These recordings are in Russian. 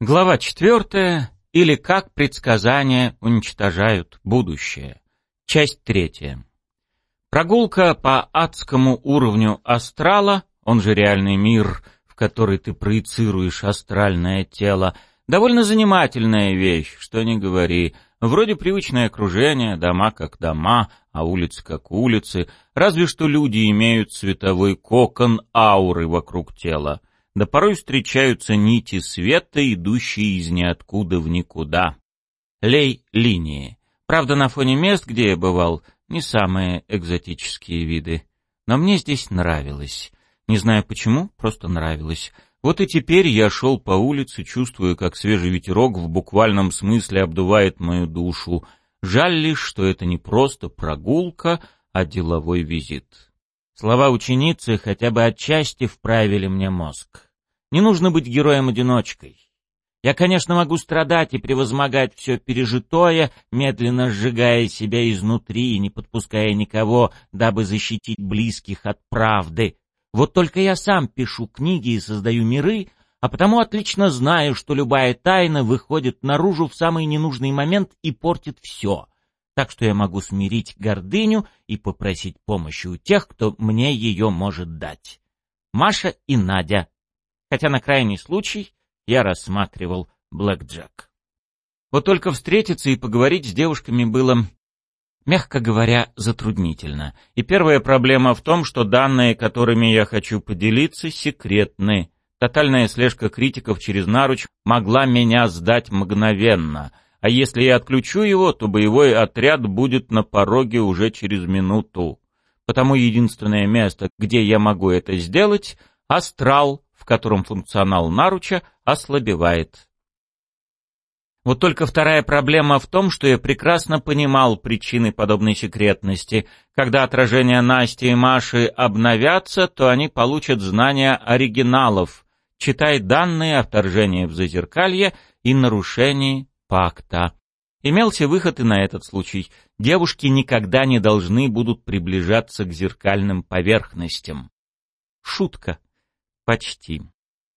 Глава четвертая. Или как предсказания уничтожают будущее. Часть третья. Прогулка по адскому уровню астрала, он же реальный мир, в который ты проецируешь астральное тело, довольно занимательная вещь, что ни говори. Вроде привычное окружение, дома как дома, а улицы как улицы, разве что люди имеют световой кокон ауры вокруг тела да порой встречаются нити света, идущие из ниоткуда в никуда. Лей-линии. Правда, на фоне мест, где я бывал, не самые экзотические виды. Но мне здесь нравилось. Не знаю почему, просто нравилось. Вот и теперь я шел по улице, чувствуя, как свежий ветерок в буквальном смысле обдувает мою душу. Жаль лишь, что это не просто прогулка, а деловой визит. Слова ученицы хотя бы отчасти вправили мне мозг. Не нужно быть героем-одиночкой. Я, конечно, могу страдать и превозмогать все пережитое, медленно сжигая себя изнутри и не подпуская никого, дабы защитить близких от правды. Вот только я сам пишу книги и создаю миры, а потому отлично знаю, что любая тайна выходит наружу в самый ненужный момент и портит все. Так что я могу смирить гордыню и попросить помощи у тех, кто мне ее может дать. Маша и Надя хотя на крайний случай я рассматривал блэкджек. Вот только встретиться и поговорить с девушками было, мягко говоря, затруднительно. И первая проблема в том, что данные, которыми я хочу поделиться, секретны. Тотальная слежка критиков через наруч могла меня сдать мгновенно. А если я отключу его, то боевой отряд будет на пороге уже через минуту. Потому единственное место, где я могу это сделать — астрал котором функционал наруча ослабевает. Вот только вторая проблема в том, что я прекрасно понимал причины подобной секретности. Когда отражения Насти и Маши обновятся, то они получат знания оригиналов, читай данные о вторжении в зазеркалье и нарушении пакта. Имелся выход и на этот случай. Девушки никогда не должны будут приближаться к зеркальным поверхностям. Шутка. Почти.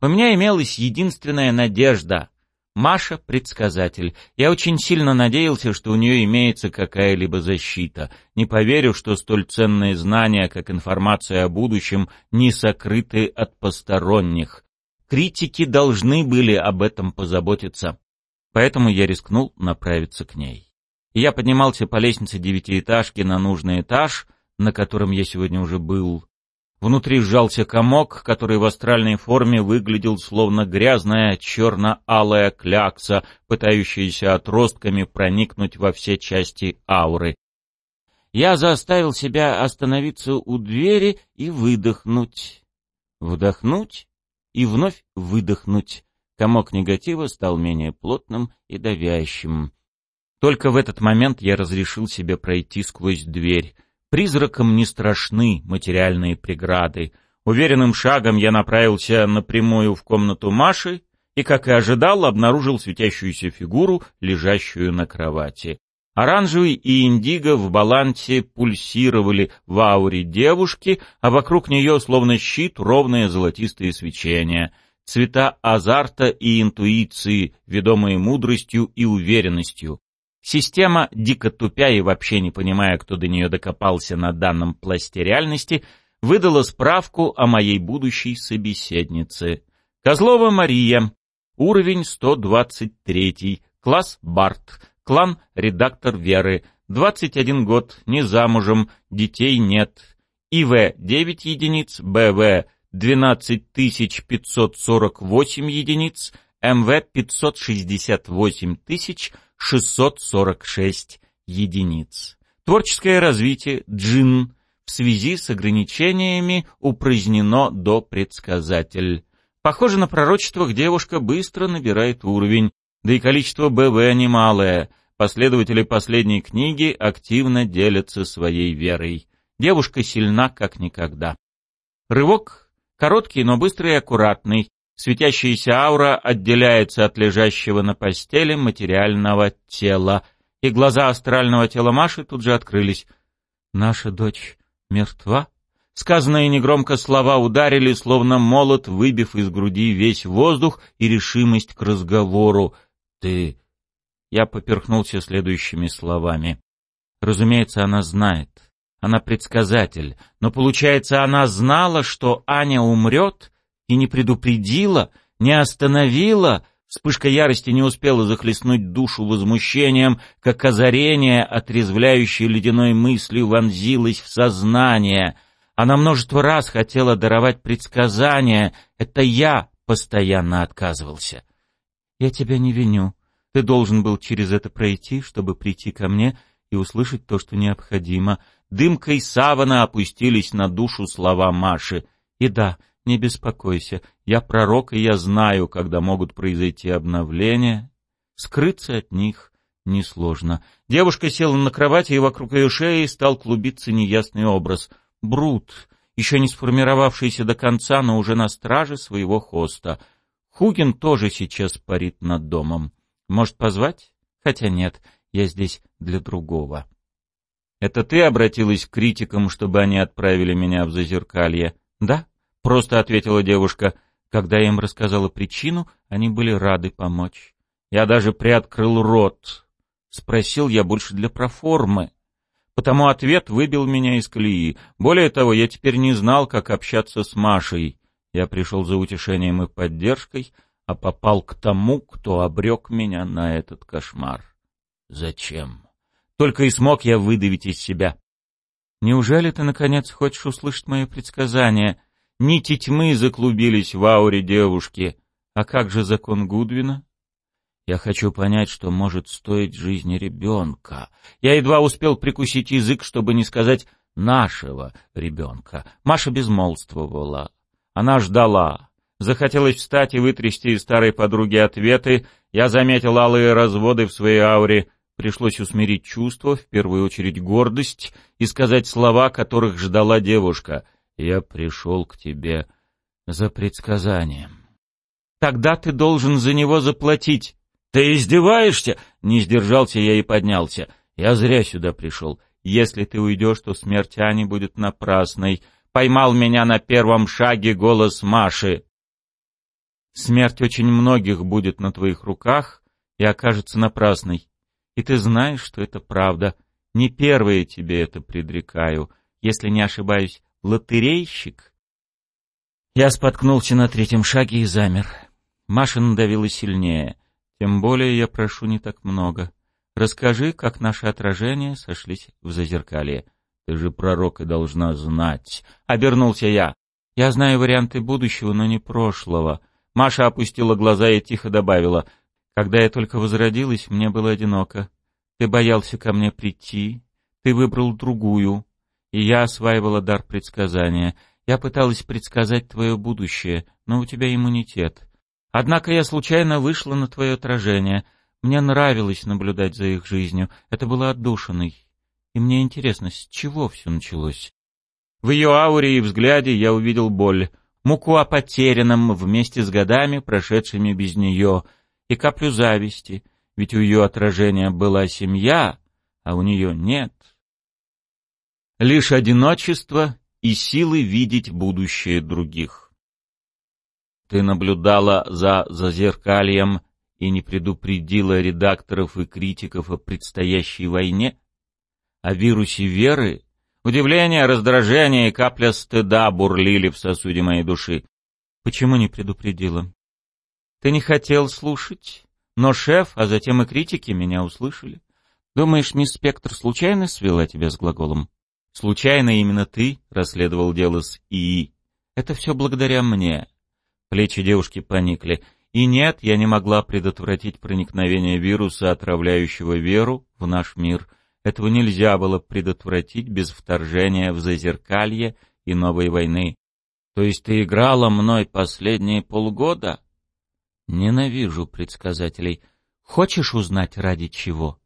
У меня имелась единственная надежда. Маша — предсказатель. Я очень сильно надеялся, что у нее имеется какая-либо защита. Не поверю, что столь ценные знания, как информация о будущем, не сокрыты от посторонних. Критики должны были об этом позаботиться. Поэтому я рискнул направиться к ней. я поднимался по лестнице девятиэтажки на нужный этаж, на котором я сегодня уже был. Внутри сжался комок, который в астральной форме выглядел словно грязная черно-алая клякса, пытающаяся отростками проникнуть во все части ауры. Я заставил себя остановиться у двери и выдохнуть. Вдохнуть и вновь выдохнуть. Комок негатива стал менее плотным и давящим. Только в этот момент я разрешил себе пройти сквозь дверь. Призракам не страшны материальные преграды. Уверенным шагом я направился напрямую в комнату Маши и, как и ожидал, обнаружил светящуюся фигуру, лежащую на кровати. Оранжевый и индиго в балансе пульсировали в ауре девушки, а вокруг нее, словно щит, ровное золотистое свечение. Цвета азарта и интуиции, ведомые мудростью и уверенностью. Система, дико тупя и вообще не понимая, кто до нее докопался на данном пласте реальности, выдала справку о моей будущей собеседнице. Козлова Мария, уровень 123, класс Барт, клан редактор Веры, 21 год, не замужем, детей нет. ИВ 9 единиц, БВ 12548 единиц, МВ 568 тысяч 646 единиц. Творческое развитие джин в связи с ограничениями упразднено до предсказатель. Похоже на пророчество, девушка быстро набирает уровень, да и количество БВ немалое. Последователи последней книги активно делятся своей верой. Девушка сильна как никогда. Рывок короткий, но быстрый и аккуратный. Светящаяся аура отделяется от лежащего на постели материального тела, и глаза астрального тела Маши тут же открылись. «Наша дочь мертва?» Сказанные негромко слова ударили, словно молот, выбив из груди весь воздух и решимость к разговору. «Ты...» Я поперхнулся следующими словами. Разумеется, она знает. Она предсказатель. Но, получается, она знала, что Аня умрет, и не предупредила, не остановила... Вспышка ярости не успела захлестнуть душу возмущением, как озарение, отрезвляющее ледяной мыслью, вонзилось в сознание. Она множество раз хотела даровать предсказания. Это я постоянно отказывался. «Я тебя не виню. Ты должен был через это пройти, чтобы прийти ко мне и услышать то, что необходимо». Дымкой савана опустились на душу слова Маши. «И да, не беспокойся, я пророк, и я знаю, когда могут произойти обновления. Скрыться от них несложно. Девушка села на кровати, и вокруг ее шеи стал клубиться неясный образ. Брут, еще не сформировавшийся до конца, но уже на страже своего хоста. Хугин тоже сейчас парит над домом. Может, позвать? Хотя нет, я здесь для другого. Это ты обратилась к критикам, чтобы они отправили меня в зазеркалье? Да, просто ответила девушка. Когда я им рассказала причину, они были рады помочь. Я даже приоткрыл рот. Спросил я больше для проформы. Потому ответ выбил меня из колеи. Более того, я теперь не знал, как общаться с Машей. Я пришел за утешением и поддержкой, а попал к тому, кто обрек меня на этот кошмар. Зачем? Только и смог я выдавить из себя. Неужели ты, наконец, хочешь услышать мое предсказание? Нити тьмы заклубились в ауре девушки. А как же закон Гудвина? Я хочу понять, что может стоить жизни ребенка. Я едва успел прикусить язык, чтобы не сказать «нашего ребенка». Маша безмолвствовала. Она ждала. Захотелось встать и вытрясти из старой подруги ответы. Я заметил алые разводы в своей ауре. Пришлось усмирить чувства, в первую очередь гордость, и сказать слова, которых ждала девушка — я пришел к тебе за предсказанием. Тогда ты должен за него заплатить. Ты издеваешься? Не сдержался я и поднялся. Я зря сюда пришел. Если ты уйдешь, то смерть Ани будет напрасной. Поймал меня на первом шаге голос Маши. Смерть очень многих будет на твоих руках и окажется напрасной. И ты знаешь, что это правда. Не первое тебе это предрекаю. Если не ошибаюсь, лотерейщик. Я споткнулся на третьем шаге и замер. Маша надавила сильнее. Тем более я прошу не так много. Расскажи, как наши отражения сошлись в зазеркалье. Ты же пророк и должна знать. Обернулся я. Я знаю варианты будущего, но не прошлого. Маша опустила глаза и тихо добавила. Когда я только возродилась, мне было одиноко. Ты боялся ко мне прийти. Ты выбрал другую и я осваивала дар предсказания. Я пыталась предсказать твое будущее, но у тебя иммунитет. Однако я случайно вышла на твое отражение. Мне нравилось наблюдать за их жизнью. Это было отдушиной. И мне интересно, с чего все началось? В ее ауре и взгляде я увидел боль, муку о потерянном вместе с годами, прошедшими без нее, и каплю зависти, ведь у ее отражения была семья, а у нее нет лишь одиночество и силы видеть будущее других. Ты наблюдала за зазеркальем и не предупредила редакторов и критиков о предстоящей войне? О вирусе веры? Удивление, раздражение и капля стыда бурлили в сосуде моей души. Почему не предупредила? Ты не хотел слушать, но шеф, а затем и критики меня услышали. Думаешь, мисс Спектр случайно свела тебя с глаголом? Случайно именно ты расследовал дело с ИИ. Это все благодаря мне. Плечи девушки поникли. И нет, я не могла предотвратить проникновение вируса, отравляющего веру, в наш мир. Этого нельзя было предотвратить без вторжения в зазеркалье и новой войны. То есть ты играла мной последние полгода? Ненавижу предсказателей. Хочешь узнать, ради чего?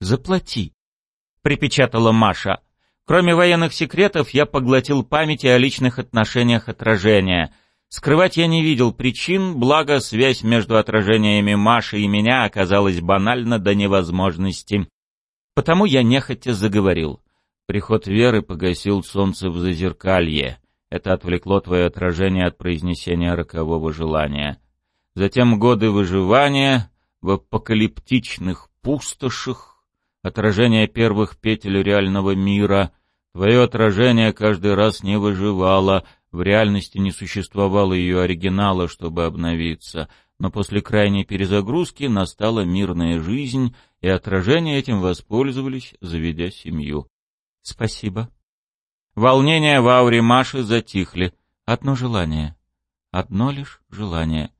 Заплати, — припечатала Маша. Кроме военных секретов, я поглотил памяти о личных отношениях отражения. Скрывать я не видел причин, благо связь между отражениями Маши и меня оказалась банальна до невозможности. Потому я нехотя заговорил. Приход веры погасил солнце в зазеркалье. Это отвлекло твое отражение от произнесения рокового желания. Затем годы выживания в апокалиптичных пустошах, отражение первых петель реального мира. Твое отражение каждый раз не выживало, в реальности не существовало ее оригинала, чтобы обновиться — но после крайней перезагрузки настала мирная жизнь, и отражения этим воспользовались, заведя семью. Спасибо. Волнения в ауре Маши затихли. Одно желание. Одно лишь желание.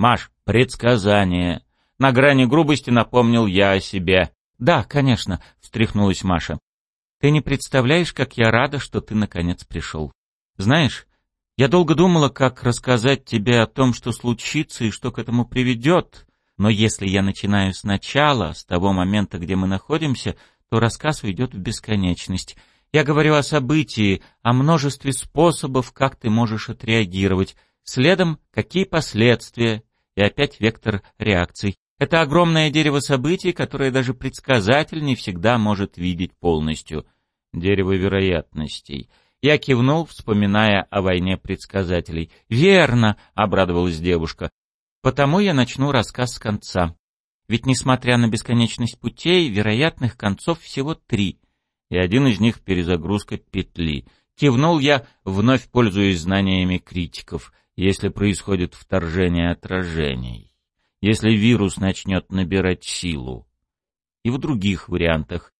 Маш, предсказание. На грани грубости напомнил я о себе. Да, конечно, встряхнулась Маша. Ты не представляешь, как я рада, что ты наконец пришел. Знаешь, я долго думала, как рассказать тебе о том, что случится и что к этому приведет, но если я начинаю сначала, с того момента, где мы находимся, то рассказ уйдет в бесконечность. Я говорю о событии, о множестве способов, как ты можешь отреагировать, следом какие последствия, и опять вектор реакций. Это огромное дерево событий, которое даже предсказатель не всегда может видеть полностью. Дерево вероятностей — я кивнул, вспоминая о войне предсказателей. «Верно!» — обрадовалась девушка. «Потому я начну рассказ с конца. Ведь, несмотря на бесконечность путей, вероятных концов всего три, и один из них — перезагрузка петли. Кивнул я, вновь пользуясь знаниями критиков, если происходит вторжение отражений, если вирус начнет набирать силу. И в других вариантах.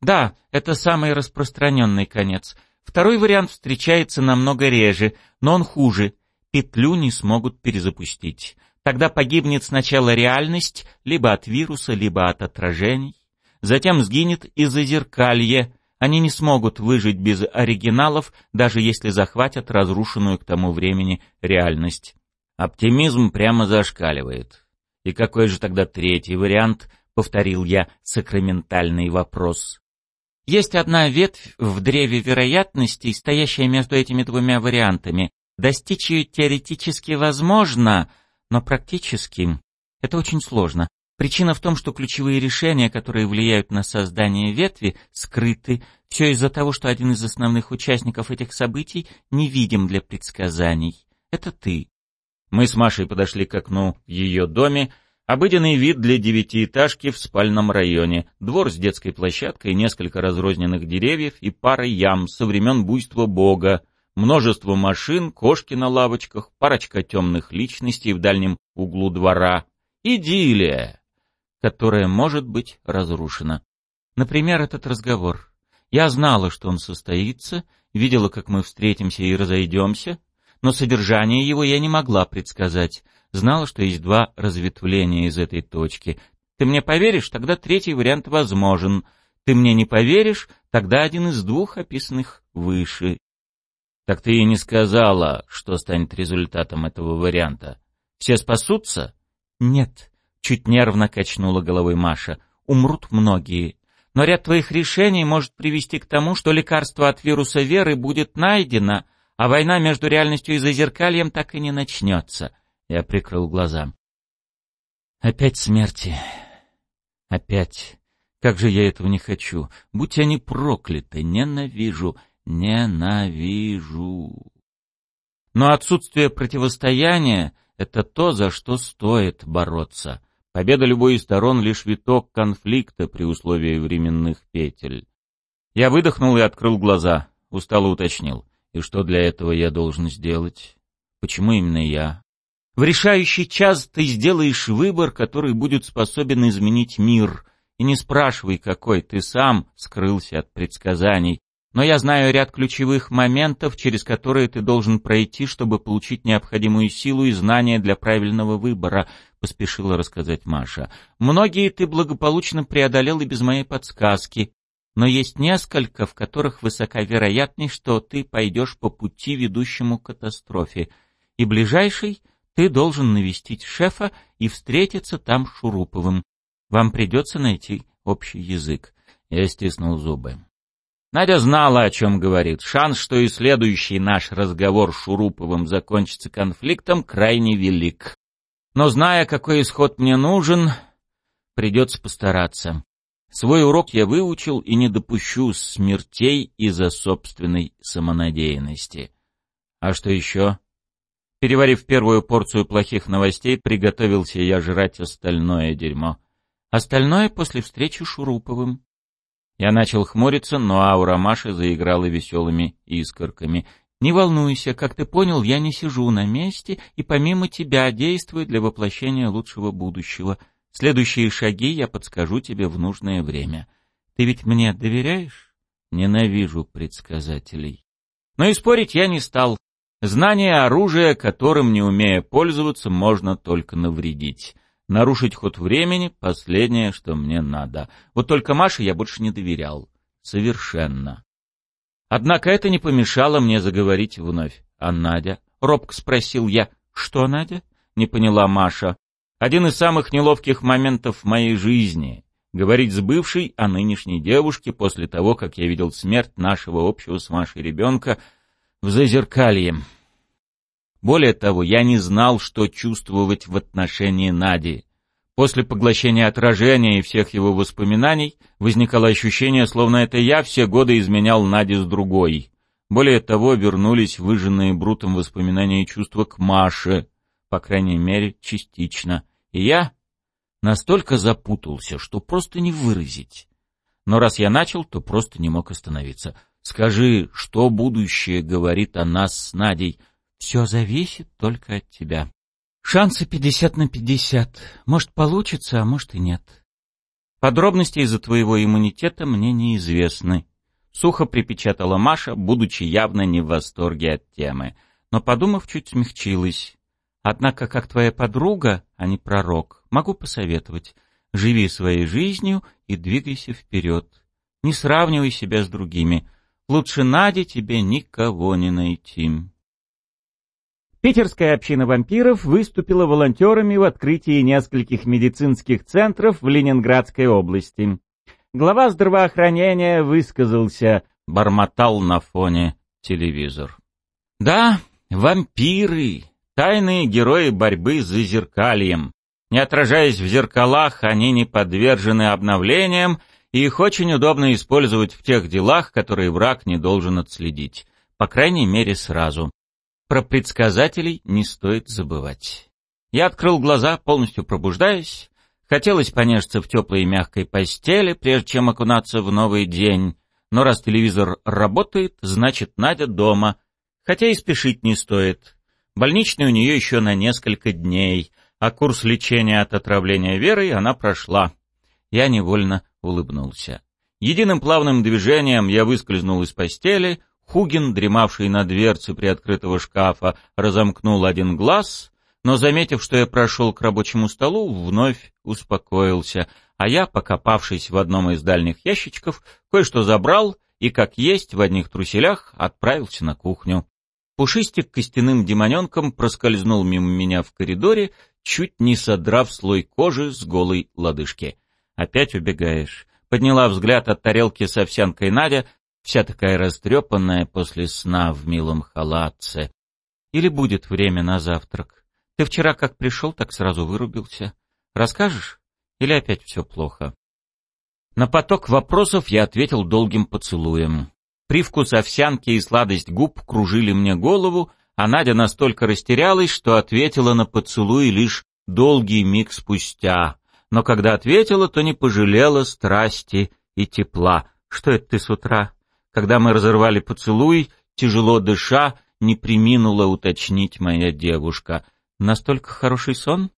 Да, это самый распространенный конец — Второй вариант встречается намного реже, но он хуже. Петлю не смогут перезапустить. Тогда погибнет сначала реальность, либо от вируса, либо от отражений. Затем сгинет и зазеркалье. Они не смогут выжить без оригиналов, даже если захватят разрушенную к тому времени реальность. Оптимизм прямо зашкаливает. И какой же тогда третий вариант, повторил я сакраментальный вопрос. Есть одна ветвь в древе вероятностей, стоящая между этими двумя вариантами. Достичь ее теоретически возможно, но практически это очень сложно. Причина в том, что ключевые решения, которые влияют на создание ветви, скрыты. Все из-за того, что один из основных участников этих событий невидим для предсказаний. Это ты. Мы с Машей подошли к окну в ее доме, Обыденный вид для девятиэтажки в спальном районе, двор с детской площадкой, несколько разрозненных деревьев и пара ям со времен буйства бога, множество машин, кошки на лавочках, парочка темных личностей в дальнем углу двора. Идиллия, которая может быть разрушена. Например, этот разговор. Я знала, что он состоится, видела, как мы встретимся и разойдемся, но содержание его я не могла предсказать, знала, что есть два разветвления из этой точки. Ты мне поверишь, тогда третий вариант возможен. Ты мне не поверишь, тогда один из двух описанных выше. Так ты и не сказала, что станет результатом этого варианта. Все спасутся? Нет, чуть нервно качнула головой Маша. Умрут многие. Но ряд твоих решений может привести к тому, что лекарство от вируса веры будет найдено, а война между реальностью и зазеркальем так и не начнется. Я прикрыл глаза. Опять смерти. Опять. Как же я этого не хочу. Будь они прокляты. Ненавижу. Ненавижу. Но отсутствие противостояния — это то, за что стоит бороться. Победа любой из сторон — лишь виток конфликта при условии временных петель. Я выдохнул и открыл глаза. Устало уточнил. И что для этого я должен сделать? Почему именно я? В решающий час ты сделаешь выбор, который будет способен изменить мир. И не спрашивай, какой ты сам скрылся от предсказаний. Но я знаю ряд ключевых моментов, через которые ты должен пройти, чтобы получить необходимую силу и знания для правильного выбора, — поспешила рассказать Маша. Многие ты благополучно преодолел и без моей подсказки. Но есть несколько, в которых высока вероятность, что ты пойдешь по пути, ведущему к катастрофе. И ближайший — ты должен навестить шефа и встретиться там с Шуруповым. Вам придется найти общий язык. Я стиснул зубы. Надя знала, о чем говорит. Шанс, что и следующий наш разговор с Шуруповым закончится конфликтом, крайне велик. Но зная, какой исход мне нужен, придется постараться. Свой урок я выучил и не допущу смертей из-за собственной самонадеянности. А что еще? Переварив первую порцию плохих новостей, приготовился я жрать остальное дерьмо. Остальное после встречи с Шуруповым. Я начал хмуриться, но аура Маши заиграла веселыми искорками. «Не волнуйся, как ты понял, я не сижу на месте и помимо тебя действую для воплощения лучшего будущего. Следующие шаги я подскажу тебе в нужное время. Ты ведь мне доверяешь?» Ненавижу предсказателей. Но и спорить я не стал. Знание оружия, которым, не умея пользоваться, можно только навредить. Нарушить ход времени — последнее, что мне надо. Вот только Маше я больше не доверял. Совершенно. Однако это не помешало мне заговорить вновь. «А Надя?» — робко спросил я. «Что, Надя?» — не поняла Маша. «Один из самых неловких моментов в моей жизни. Говорить с бывшей о нынешней девушке после того, как я видел смерть нашего общего с Машей ребенка — в зазеркалье. Более того, я не знал, что чувствовать в отношении Нади. После поглощения отражения и всех его воспоминаний возникало ощущение, словно это я все годы изменял Наде с другой. Более того, вернулись выжженные брутом воспоминания и чувства к Маше, по крайней мере, частично. И я настолько запутался, что просто не выразить. Но раз я начал, то просто не мог остановиться — Скажи, что будущее говорит о нас с Надей? Все зависит только от тебя. Шансы пятьдесят на пятьдесят. Может, получится, а может и нет. Подробности из-за твоего иммунитета мне неизвестны. Сухо припечатала Маша, будучи явно не в восторге от темы. Но, подумав, чуть смягчилась. Однако, как твоя подруга, а не пророк, могу посоветовать. Живи своей жизнью и двигайся вперед. Не сравнивай себя с другими. Лучше Наде тебе никого не найти. Питерская община вампиров выступила волонтерами в открытии нескольких медицинских центров в Ленинградской области. Глава здравоохранения высказался, бормотал на фоне телевизор. Да, вампиры, тайные герои борьбы с зазеркальем. Не отражаясь в зеркалах, они не подвержены обновлениям и их очень удобно использовать в тех делах, которые враг не должен отследить. По крайней мере, сразу. Про предсказателей не стоит забывать. Я открыл глаза, полностью пробуждаясь. Хотелось понежиться в теплой и мягкой постели, прежде чем окунаться в новый день. Но раз телевизор работает, значит Надя дома. Хотя и спешить не стоит. Больничный у нее еще на несколько дней, а курс лечения от отравления верой она прошла. Я невольно улыбнулся. Единым плавным движением я выскользнул из постели, Хугин, дремавший на дверце приоткрытого шкафа, разомкнул один глаз, но, заметив, что я прошел к рабочему столу, вновь успокоился, а я, покопавшись в одном из дальних ящичков, кое-что забрал и, как есть, в одних труселях отправился на кухню. Пушистик костяным демоненком проскользнул мимо меня в коридоре, чуть не содрав слой кожи с голой лодыжки. Опять убегаешь. Подняла взгляд от тарелки с овсянкой Надя, вся такая растрепанная после сна в милом халатце. Или будет время на завтрак? Ты вчера как пришел, так сразу вырубился. Расскажешь? Или опять все плохо? На поток вопросов я ответил долгим поцелуем. Привкус овсянки и сладость губ кружили мне голову, а Надя настолько растерялась, что ответила на поцелуй лишь долгий миг спустя, но когда ответила, то не пожалела страсти и тепла. Что это ты с утра? Когда мы разорвали поцелуй, тяжело дыша, не приминула уточнить моя девушка. Настолько хороший сон?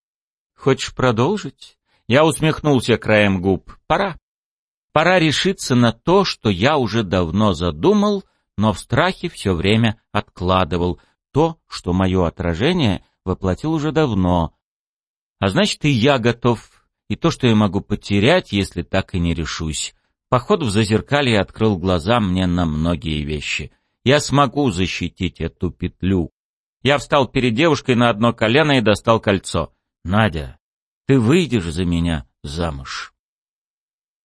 Хочешь продолжить? Я усмехнулся краем губ. Пора. Пора решиться на то, что я уже давно задумал, но в страхе все время откладывал. То, что мое отражение воплотил уже давно. А значит, и я готов и то, что я могу потерять, если так и не решусь. Поход в зазеркалье открыл глаза мне на многие вещи. Я смогу защитить эту петлю. Я встал перед девушкой на одно колено и достал кольцо. «Надя, ты выйдешь за меня замуж?»